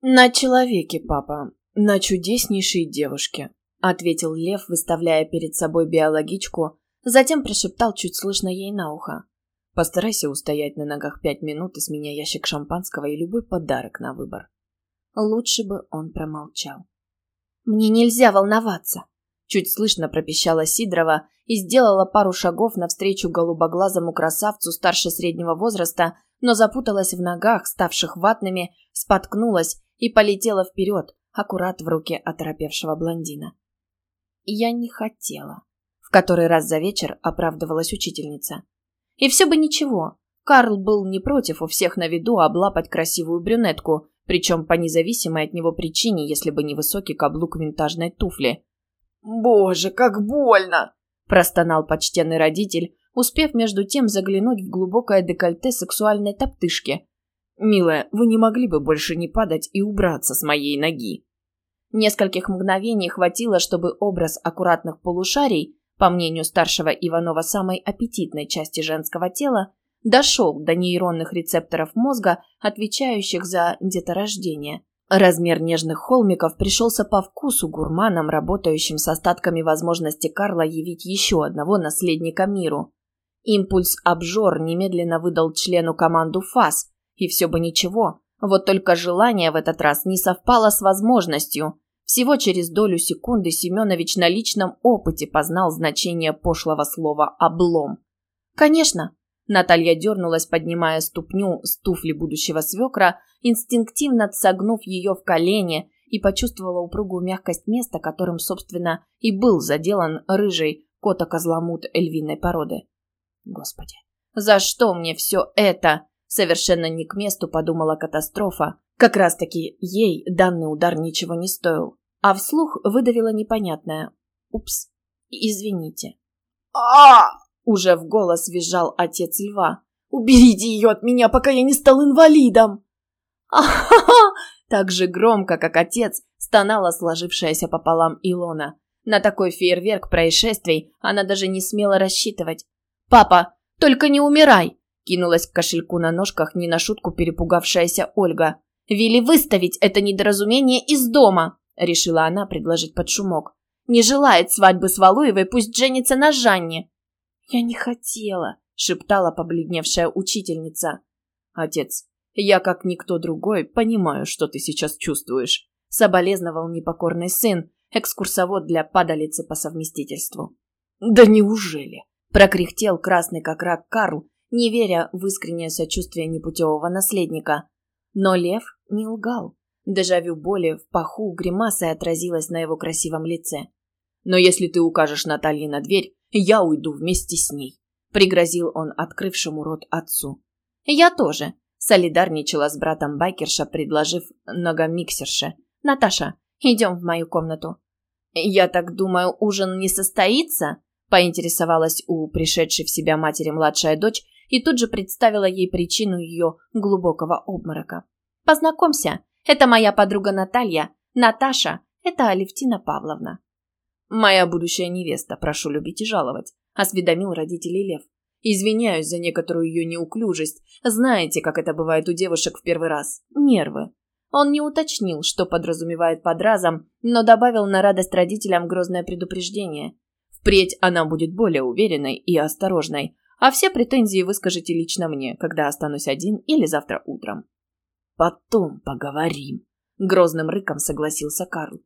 «На человеке, папа, на чудеснейшей девушке», — ответил Лев, выставляя перед собой биологичку, затем прошептал чуть слышно ей на ухо. «Постарайся устоять на ногах пять минут и с меня ящик шампанского и любой подарок на выбор». Лучше бы он промолчал. «Мне нельзя волноваться», — чуть слышно пропищала Сидорова и сделала пару шагов навстречу голубоглазому красавцу старше среднего возраста, но запуталась в ногах, ставших ватными, споткнулась и полетела вперед, аккурат в руке оторопевшего блондина. «Я не хотела», — в который раз за вечер оправдывалась учительница. И все бы ничего. Карл был не против у всех на виду облапать красивую брюнетку, причем по независимой от него причине, если бы не высокий каблук винтажной туфли. «Боже, как больно!» – простонал почтенный родитель, успев между тем заглянуть в глубокое декольте сексуальной топтышки. «Милая, вы не могли бы больше не падать и убраться с моей ноги?» Нескольких мгновений хватило, чтобы образ аккуратных полушарий, по мнению старшего Иванова самой аппетитной части женского тела, дошел до нейронных рецепторов мозга, отвечающих за деторождение. Размер нежных холмиков пришелся по вкусу гурманам, работающим с остатками возможности Карла явить еще одного наследника миру. Импульс-обжор немедленно выдал члену команду ФАС, и все бы ничего, вот только желание в этот раз не совпало с возможностью. Всего через долю секунды Семенович на личном опыте познал значение пошлого слова «облом». Конечно, Наталья дернулась, поднимая ступню с туфли будущего свекра, инстинктивно согнув ее в колени и почувствовала упругую мягкость места, которым, собственно, и был заделан рыжий кота-козломут львиной породы. Господи, за что мне все это? Совершенно не к месту подумала катастрофа. Как раз-таки ей данный удар ничего не стоил. А вслух выдавила непонятное. Упс, извините. а уже в голос визжал отец льва. «Уберите ее от меня, пока я не стал инвалидом!» «А-ха-ха!» Так же громко, как отец, стонала сложившаяся пополам Илона. На такой фейерверк происшествий она даже не смела рассчитывать. «Папа, только не умирай!» Кинулась к кошельку на ножках, не на шутку перепугавшаяся Ольга. «Вели выставить это недоразумение из дома!» Решила она предложить под шумок. «Не желает свадьбы с Валуевой, пусть женится на Жанне!» «Я не хотела», — шептала побледневшая учительница. «Отец, я, как никто другой, понимаю, что ты сейчас чувствуешь», — соболезновал непокорный сын, экскурсовод для падалицы по совместительству. «Да неужели?» — прокряхтел красный как рак Карл, не веря в искреннее сочувствие непутевого наследника. Но лев не лгал. Дежавю боли в паху гримасой отразилась на его красивом лице. «Но если ты укажешь Наталье на дверь, я уйду вместе с ней», — пригрозил он открывшему рот отцу. «Я тоже», — солидарничала с братом байкерша, предложив ногомиксерше. «Наташа, идем в мою комнату». «Я так думаю, ужин не состоится?» — поинтересовалась у пришедшей в себя матери младшая дочь и тут же представила ей причину ее глубокого обморока. «Познакомься, это моя подруга Наталья. Наташа — это Алевтина Павловна». «Моя будущая невеста, прошу любить и жаловать», — осведомил родителей Лев. «Извиняюсь за некоторую ее неуклюжесть. Знаете, как это бывает у девушек в первый раз. Нервы». Он не уточнил, что подразумевает под разом, но добавил на радость родителям грозное предупреждение. Впредь она будет более уверенной и осторожной, а все претензии выскажите лично мне, когда останусь один или завтра утром. «Потом поговорим», — грозным рыком согласился Карл.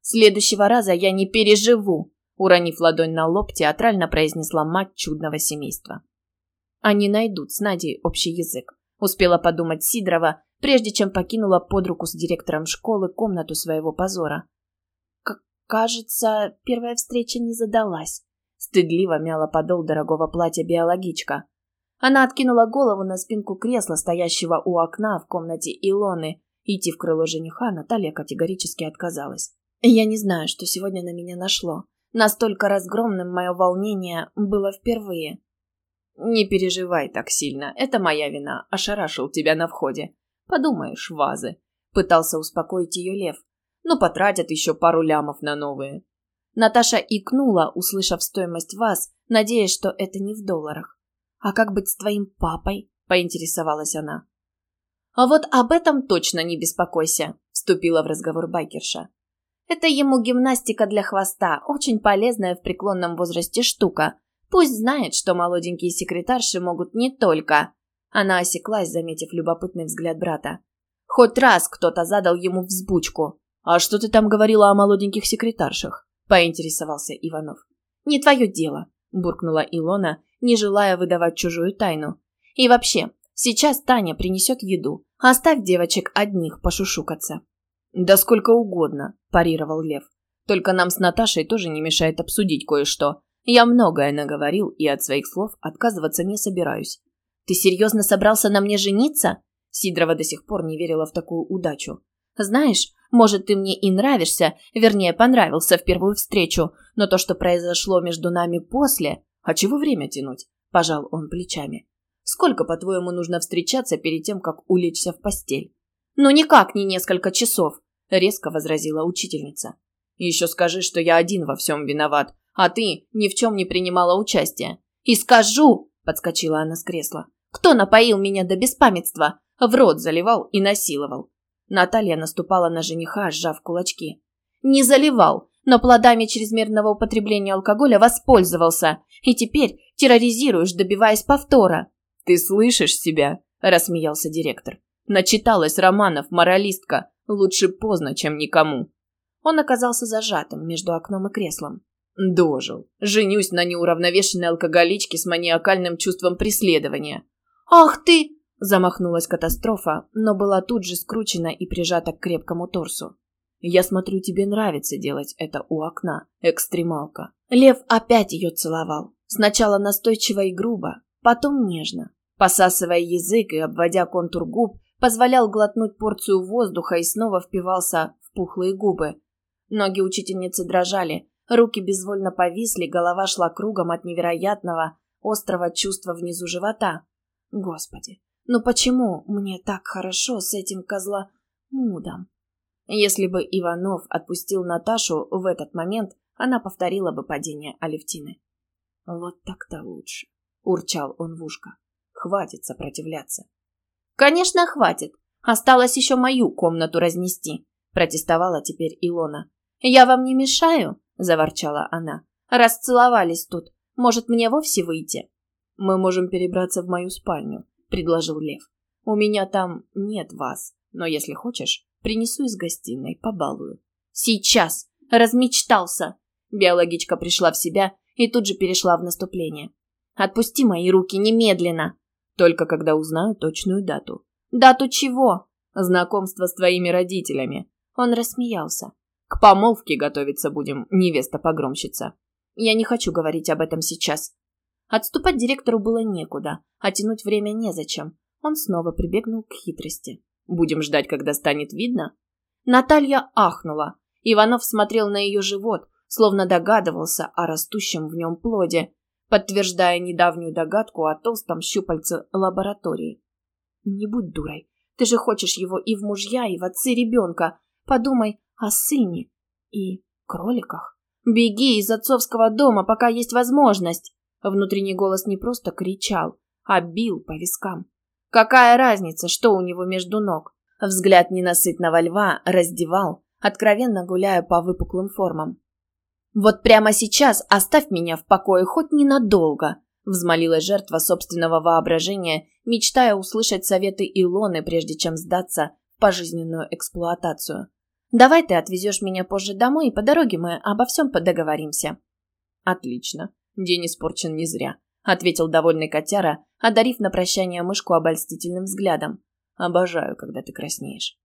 Следующего раза я не переживу, уронив ладонь на лоб, театрально произнесла мать чудного семейства. Они найдут с Надей общий язык, успела подумать Сидорова, прежде чем покинула под руку с директором школы комнату своего позора. Кажется, первая встреча не задалась. Стыдливо мяла подол дорогого платья биологичка. Она откинула голову на спинку кресла, стоящего у окна в комнате Илоны. Идти в крыло жениха Наталья категорически отказалась. Я не знаю, что сегодня на меня нашло. Настолько разгромным мое волнение было впервые. «Не переживай так сильно, это моя вина, ошарашил тебя на входе. Подумаешь, вазы». Пытался успокоить ее Лев. «Ну, потратят еще пару лямов на новые». Наташа икнула, услышав стоимость ваз, надеясь, что это не в долларах. «А как быть с твоим папой?» – поинтересовалась она. А вот об этом точно не беспокойся, вступила в разговор байкерша. Это ему гимнастика для хвоста, очень полезная в преклонном возрасте штука. Пусть знает, что молоденькие секретарши могут не только... Она осеклась, заметив любопытный взгляд брата. Хоть раз кто-то задал ему взбучку. «А что ты там говорила о молоденьких секретаршах?» – поинтересовался Иванов. «Не твое дело», – буркнула Илона, не желая выдавать чужую тайну. «И вообще, сейчас Таня принесет еду. Оставь девочек одних пошушукаться». «Да сколько угодно», – парировал Лев. «Только нам с Наташей тоже не мешает обсудить кое-что. Я многое наговорил и от своих слов отказываться не собираюсь». «Ты серьезно собрался на мне жениться?» Сидорова до сих пор не верила в такую удачу. «Знаешь, может, ты мне и нравишься, вернее, понравился в первую встречу, но то, что произошло между нами после... А чего время тянуть?» – пожал он плечами. «Сколько, по-твоему, нужно встречаться перед тем, как улечься в постель?» «Ну, никак не несколько часов», – резко возразила учительница. «Еще скажи, что я один во всем виноват, а ты ни в чем не принимала участия». «И скажу!» – подскочила она с кресла. «Кто напоил меня до беспамятства? В рот заливал и насиловал. Наталья наступала на жениха, сжав кулачки. «Не заливал, но плодами чрезмерного употребления алкоголя воспользовался. И теперь терроризируешь, добиваясь повтора». «Ты слышишь себя?» – рассмеялся директор. «Начиталась романов, моралистка. Лучше поздно, чем никому». Он оказался зажатым между окном и креслом. «Дожил. Женюсь на неуравновешенной алкоголичке с маниакальным чувством преследования». «Ах ты!» Замахнулась катастрофа, но была тут же скручена и прижата к крепкому торсу. «Я смотрю, тебе нравится делать это у окна, экстремалка». Лев опять ее целовал. Сначала настойчиво и грубо, потом нежно. Посасывая язык и обводя контур губ, позволял глотнуть порцию воздуха и снова впивался в пухлые губы. Ноги учительницы дрожали, руки безвольно повисли, голова шла кругом от невероятного, острого чувства внизу живота. Господи, но почему мне так хорошо с этим козла мудом? Если бы Иванов отпустил Наташу в этот момент, она повторила бы падение Алевтины. «Вот так-то лучше», — урчал он в ушко. «Хватит сопротивляться». «Конечно, хватит. Осталось еще мою комнату разнести», — протестовала теперь Илона. «Я вам не мешаю?» — заворчала она. «Расцеловались тут. Может, мне вовсе выйти?» «Мы можем перебраться в мою спальню», предложил Лев. «У меня там нет вас, но если хочешь, принесу из гостиной, побалую». «Сейчас! Размечтался!» Биологичка пришла в себя и тут же перешла в наступление. «Отпусти мои руки немедленно!» «Только когда узнаю точную дату». «Дату чего?» «Знакомство с твоими родителями». Он рассмеялся. «К помолвке готовиться будем, невеста-погромщица». «Я не хочу говорить об этом сейчас. Отступать директору было некуда, а тянуть время незачем. Он снова прибегнул к хитрости. «Будем ждать, когда станет видно?» Наталья ахнула. Иванов смотрел на ее живот, словно догадывался о растущем в нем плоде, подтверждая недавнюю догадку о толстом щупальце лаборатории. «Не будь дурой. Ты же хочешь его и в мужья, и в отцы ребенка. Подумай о сыне и кроликах. Беги из отцовского дома, пока есть возможность!» Внутренний голос не просто кричал, а бил по вискам. Какая разница, что у него между ног? Взгляд ненасытного льва раздевал, откровенно гуляя по выпуклым формам. «Вот прямо сейчас оставь меня в покое хоть ненадолго», взмолилась жертва собственного воображения, мечтая услышать советы Илоны, прежде чем сдаться в пожизненную эксплуатацию. «Давай ты отвезешь меня позже домой, и по дороге мы обо всем подоговоримся». «Отлично. День испорчен не зря», — ответил довольный котяра, одарив на прощание мышку обольстительным взглядом. «Обожаю, когда ты краснеешь».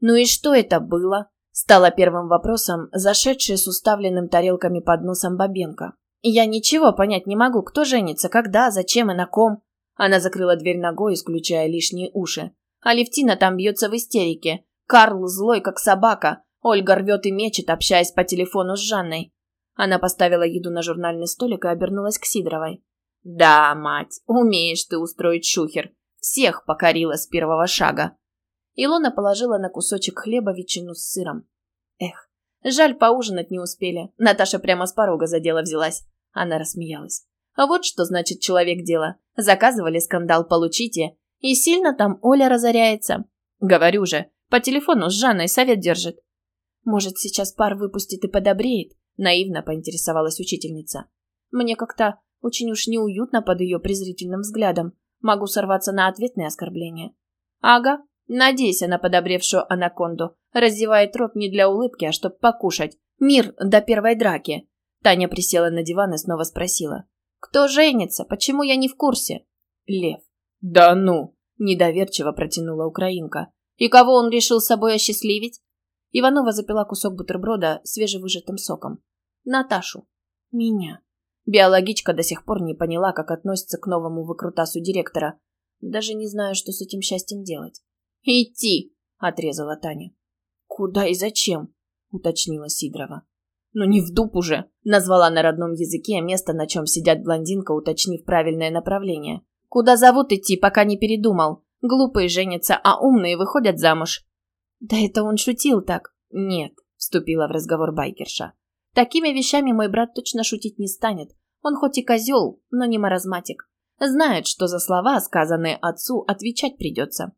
«Ну и что это было?» — стало первым вопросом, зашедшая с уставленным тарелками под носом Бабенко. «Я ничего понять не могу, кто женится, когда, зачем и на ком». Она закрыла дверь ногой, исключая лишние уши. Алевтина там бьется в истерике. Карл злой, как собака. Ольга рвет и мечет, общаясь по телефону с Жанной. Она поставила еду на журнальный столик и обернулась к Сидоровой. «Да, мать, умеешь ты устроить шухер. Всех покорила с первого шага». Илона положила на кусочек хлеба ветчину с сыром. «Эх, жаль, поужинать не успели. Наташа прямо с порога за дело взялась». Она рассмеялась. «А вот что значит человек дела. Заказывали скандал, получите. И сильно там Оля разоряется. Говорю же, по телефону с Жанной совет держит. Может, сейчас пар выпустит и подобреет? Наивно поинтересовалась учительница. Мне как-то очень уж неуютно под ее презрительным взглядом. Могу сорваться на ответные оскорбления. Ага, надейся на подобревшую анаконду. Раздевает рот не для улыбки, а чтоб покушать. Мир до первой драки. Таня присела на диван и снова спросила. «Кто женится? Почему я не в курсе?» Лев. «Да ну!» – недоверчиво протянула украинка. «И кого он решил собой осчастливить?» Иванова запила кусок бутерброда свежевыжатым соком. «Наташу. Меня». Биологичка до сих пор не поняла, как относится к новому выкрутасу директора. Даже не знаю, что с этим счастьем делать. «Идти!» – отрезала Таня. «Куда и зачем?» – уточнила Сидорова. «Ну не в дуп уже!» – назвала на родном языке место, на чем сидят блондинка, уточнив правильное направление. «Куда зовут идти, пока не передумал? Глупые женятся, а умные выходят замуж». «Да это он шутил так». «Нет», – вступила в разговор байкерша. «Такими вещами мой брат точно шутить не станет. Он хоть и козел, но не маразматик. Знает, что за слова, сказанные отцу, отвечать придется.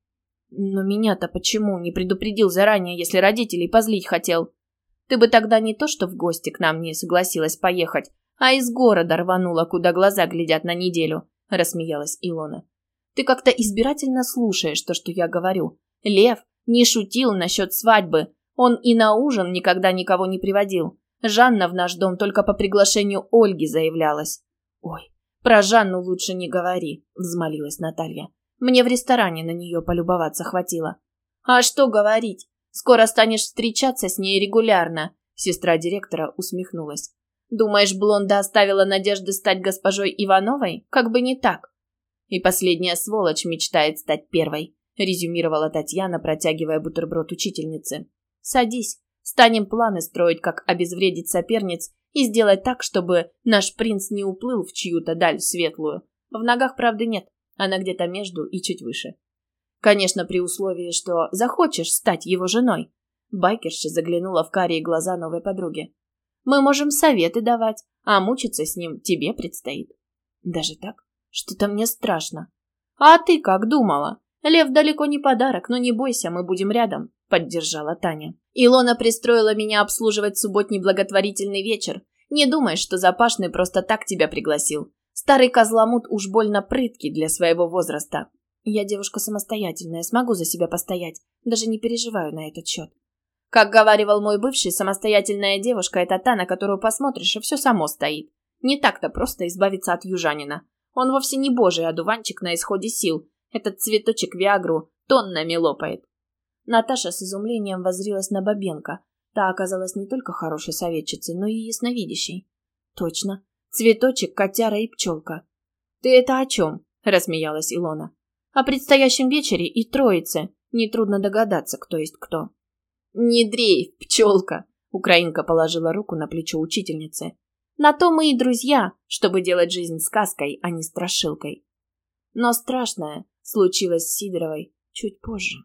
Но меня-то почему не предупредил заранее, если родителей позлить хотел?» Ты бы тогда не то что в гости к нам не согласилась поехать, а из города рванула, куда глаза глядят на неделю», – рассмеялась Илона. «Ты как-то избирательно слушаешь то, что я говорю. Лев не шутил насчет свадьбы. Он и на ужин никогда никого не приводил. Жанна в наш дом только по приглашению Ольги заявлялась». «Ой, про Жанну лучше не говори», – взмолилась Наталья. «Мне в ресторане на нее полюбоваться хватило». «А что говорить? Скоро станешь встречаться с ней регулярно», — сестра директора усмехнулась. «Думаешь, Блонда оставила надежды стать госпожой Ивановой? Как бы не так». «И последняя сволочь мечтает стать первой», — резюмировала Татьяна, протягивая бутерброд учительнице. «Садись, станем планы строить, как обезвредить соперниц и сделать так, чтобы наш принц не уплыл в чью-то даль светлую. В ногах правды нет, она где-то между и чуть выше. Конечно, при условии, что захочешь стать его женой. Байкерша заглянула в карие глаза новой подруги. Мы можем советы давать, а мучиться с ним тебе предстоит. Даже так? Что-то мне страшно. А ты как думала? Лев далеко не подарок, но не бойся, мы будем рядом, поддержала Таня. Илона пристроила меня обслуживать субботний благотворительный вечер. Не думай, что Запашный просто так тебя пригласил. Старый козломут уж больно прыткий для своего возраста. Я девушка самостоятельная, смогу за себя постоять, даже не переживаю на этот счет. Как говаривал мой бывший, самостоятельная девушка – это та, на которую посмотришь, и все само стоит. Не так-то просто избавиться от южанина. Он вовсе не божий одуванчик на исходе сил. Этот цветочек Виагру тоннами лопает. Наташа с изумлением воззрилась на Бабенко. Та оказалась не только хорошей советчицей, но и ясновидящей. Точно. Цветочек, котяра и пчелка. «Ты это о чем?» – рассмеялась Илона. О предстоящем вечере и троице. Нетрудно догадаться, кто есть кто. «Не дрейф, пчелка!» Украинка положила руку на плечо учительницы. «На то мы и друзья, чтобы делать жизнь сказкой, а не страшилкой». Но страшное случилось с Сидоровой чуть позже.